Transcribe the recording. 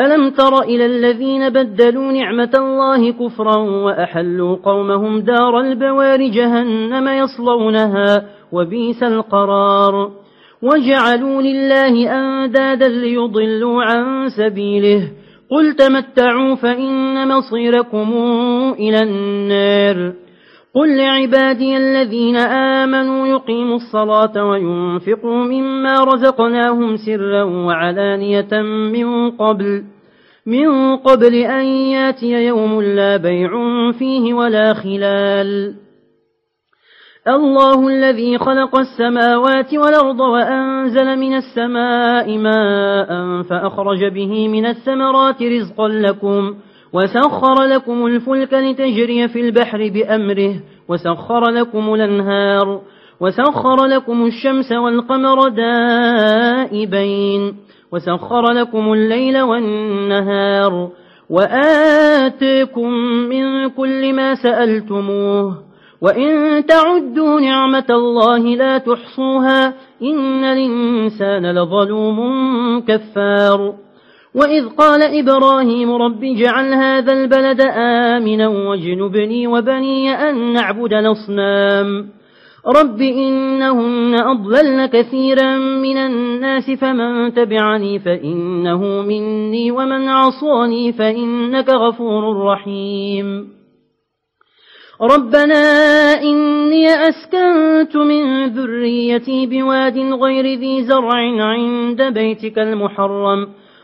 ألم تر إلى الذين بدلوا نعمة الله كفرا وأحلوا قومهم دار البوار جهنم يصلونها وبيس القرار. وجعلوا لله أندادا ليضلوا عن سبيله. قل تمتعوا فإن مصيركم إلى النار. قل لعبادي الذين آمنوا يقيموا الصلاة وينفقوا مما رزقناهم سرا وعلانية من قبل من قبل أن ياتي يوم لا بيع فيه ولا خلال الله الذي خلق السماوات والأرض وأنزل من السماء ماء فأخرج به من الثمرات رزقا لكم وسخر لكم الفلك لتجري في البحر بأمره وسخر لكم الأنهار وسخر لكم الشمس والقمر دائبين وسخر لكم الليل والنهار وآتيكم من كل ما سألتموه وإن تعدوا نعمة الله لا تحصوها إن الإنسان لظلوم كفار. وإذ قال إبراهيم رب جعل هذا البلد آمنا واجنبني وبني أن نعبد الأصنام. رب إنهن أضللن كثيرا من الناس فمن تبعني فإنه مني ومن عصاني فإنك غفور رحيم. ربنا إني أسكنت من ذريتي بواد غير ذي زرع عند بيتك المحرم.